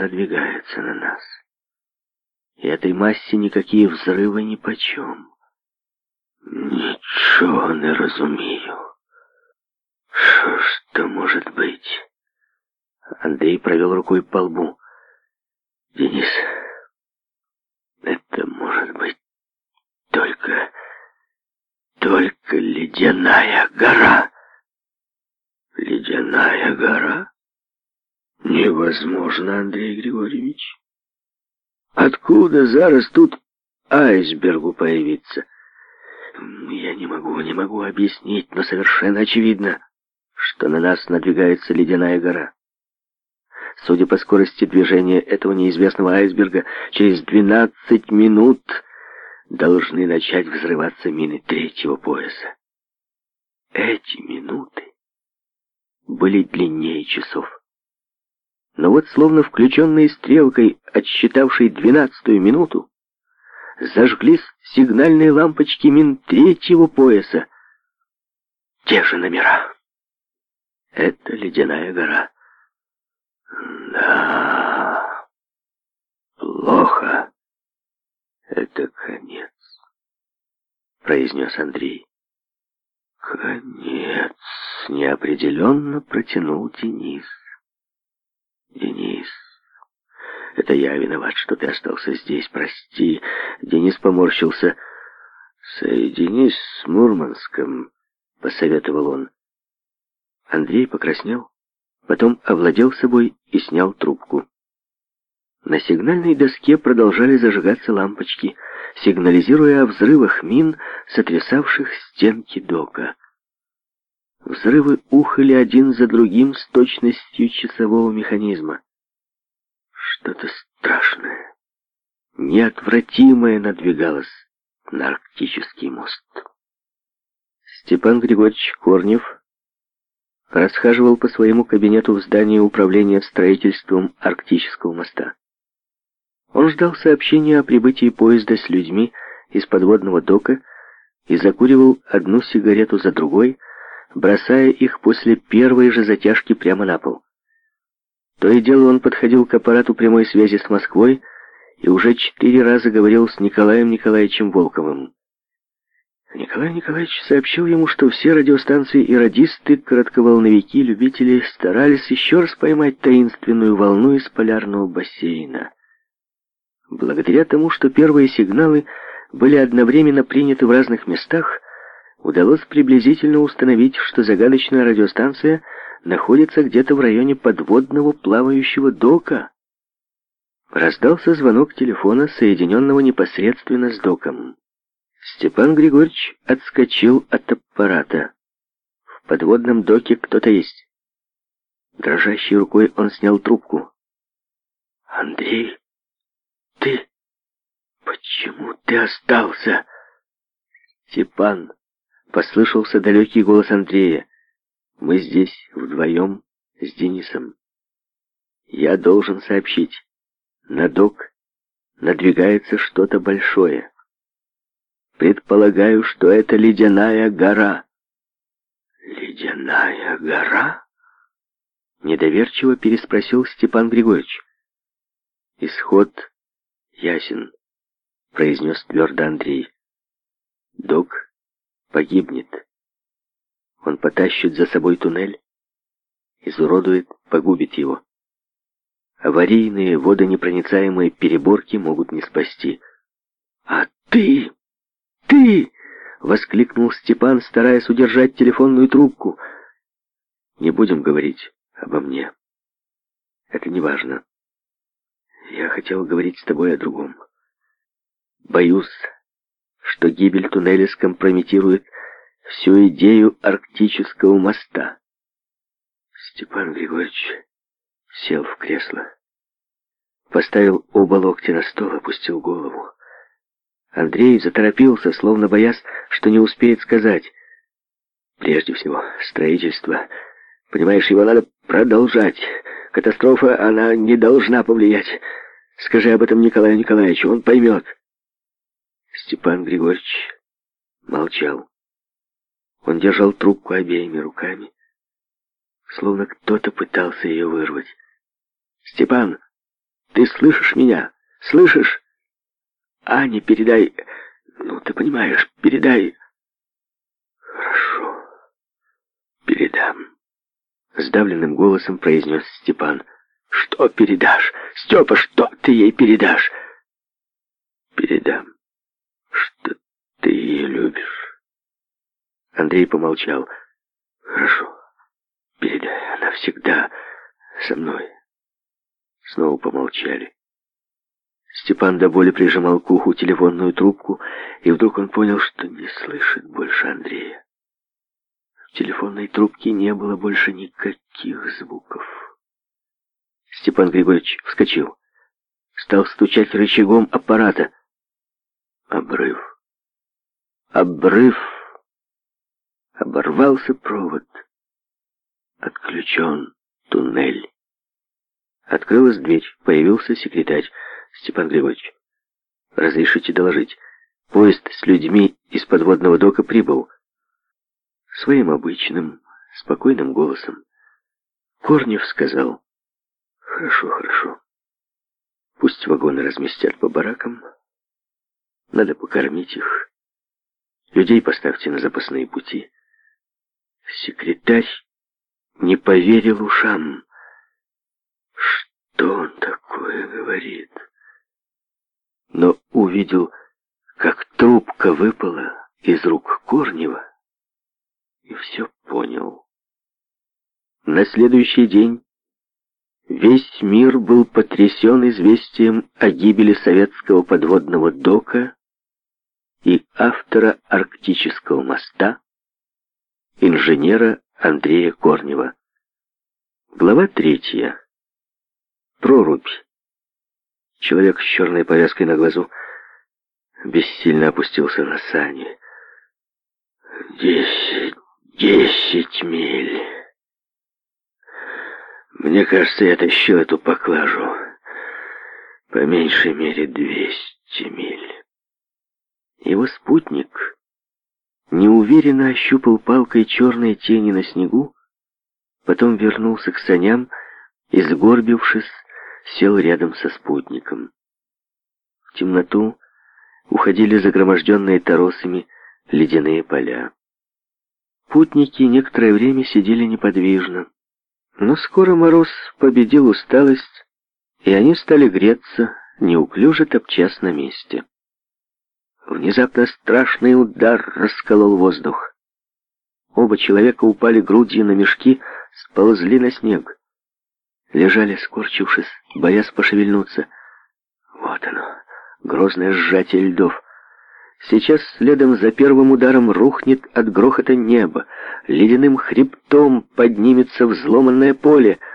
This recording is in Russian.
надвигается на нас. И этой массе никакие взрывы нипочем. Ничего не разумею. Что ж то может быть? Андрей провел рукой по лбу. Денис, это может быть только... Только ледяная гора. Ледяная гора? Невозможно, Андрей Григорьевич. Откуда зараз тут айсбергу появиться? Я не могу, не могу объяснить, но совершенно очевидно, что на нас надвигается ледяная гора. Судя по скорости движения этого неизвестного айсберга, через 12 минут должны начать взрываться мины третьего пояса. Эти минуты были длиннее часов. Но вот словно включенной стрелкой, отсчитавшей двенадцатую минуту, зажглись сигнальные лампочки мин третьего пояса. Те же номера. Это ледяная гора. Да, плохо. Это конец, произнес Андрей. Конец, неопределенно протянул Денис. Денис, это я виноват, что ты остался здесь, прости. Денис поморщился. Соединись с Мурманском, посоветовал он. Андрей покраснел, потом овладел собой и снял трубку. На сигнальной доске продолжали зажигаться лампочки, сигнализируя о взрывах мин, сотрясавших стенки дока. Взрывы ухали один за другим с точностью часового механизма. Что-то страшное, неотвратимое надвигалось на арктический мост. Степан Григорьевич Корнев расхаживал по своему кабинету в здании управления строительством арктического моста. Он ждал сообщения о прибытии поезда с людьми из подводного дока и закуривал одну сигарету за другой, бросая их после первой же затяжки прямо на пол. То и дело он подходил к аппарату прямой связи с Москвой и уже четыре раза говорил с Николаем Николаевичем Волковым. Николай Николаевич сообщил ему, что все радиостанции и радисты, коротковолновики, любители старались еще раз поймать таинственную волну из полярного бассейна. Благодаря тому, что первые сигналы были одновременно приняты в разных местах, удалось приблизительно установить, что загадочная радиостанция находится где-то в районе подводного плавающего дока. Раздался звонок телефона, соединенного непосредственно с доком. Степан Григорьевич отскочил от аппарата. В подводном доке кто-то есть. Дрожащей рукой он снял трубку. «Андрей, ты...» «Почему ты остался?» «Степан, послышался далекий голос Андрея. «Мы здесь вдвоем с Денисом. Я должен сообщить. На док надвигается что-то большое. Предполагаю, что это ледяная гора». «Ледяная гора?» Недоверчиво переспросил Степан Григорьевич. «Исход ясен», — произнес твердо Андрей. «Док погибнет. Он потащит за собой туннель, изуродует, погубит его. Аварийные водонепроницаемые переборки могут не спасти. «А ты! Ты!» — воскликнул Степан, стараясь удержать телефонную трубку. «Не будем говорить обо мне. Это не важно. Я хотел говорить с тобой о другом. Боюсь, что гибель туннеля скомпрометирует всю идею арктического моста. Степан Григорьевич сел в кресло, поставил оба локтя на стол, опустил голову. Андрей заторопился, словно боясь, что не успеет сказать. Прежде всего, строительство. Понимаешь, его надо продолжать. Катастрофа, она не должна повлиять. Скажи об этом Николаю Николаевичу, он поймет. Степан Григорьевич молчал. Он держал трубку обеими руками, словно кто-то пытался ее вырвать. «Степан, ты слышишь меня? Слышишь? Ане передай... Ну, ты понимаешь, передай...» «Хорошо, передам», — сдавленным голосом произнес Степан. «Что передашь? Степа, что ты ей передашь?» «Передам». Ты ее любишь?» Андрей помолчал. «Хорошо. Передай, она всегда со мной». Снова помолчали. Степан до боли прижимал к уху телефонную трубку, и вдруг он понял, что не слышит больше Андрея. В телефонной трубке не было больше никаких звуков. Степан Григорьевич вскочил. Стал стучать рычагом аппарата. Обрыв. Обрыв. Оборвался провод. Отключен туннель. Открылась дверь. Появился секретарь. Степан Григорьевич. Разрешите доложить. Поезд с людьми из подводного дока прибыл. Своим обычным, спокойным голосом Корнев сказал. Хорошо, хорошо. Пусть вагоны разместят по баракам. Надо покормить их. Людей поставьте на запасные пути. Секретарь не поверил ушам. Что он такое говорит? Но увидел, как трубка выпала из рук Корнева, и все понял. На следующий день весь мир был потрясен известием о гибели советского подводного дока и автора «Арктического моста» инженера Андрея Корнева. Глава третья. Прорубь. Человек с черной повязкой на глазу бессильно опустился на сани. «Десять, десять миль. Мне кажется, я тащил эту поклажу по меньшей мере двести миль». Его спутник неуверенно ощупал палкой черные тени на снегу, потом вернулся к саням и, сгорбившись, сел рядом со спутником. В темноту уходили загроможденные торосами ледяные поля. Путники некоторое время сидели неподвижно, но скоро мороз победил усталость, и они стали греться, неуклюже топчас на месте. Внезапно страшный удар расколол воздух. Оба человека упали грудью на мешки, сползли на снег. Лежали, скорчившись, боясь пошевельнуться. Вот оно, грозное сжатие льдов. Сейчас следом за первым ударом рухнет от грохота небо. Ледяным хребтом поднимется взломанное поле —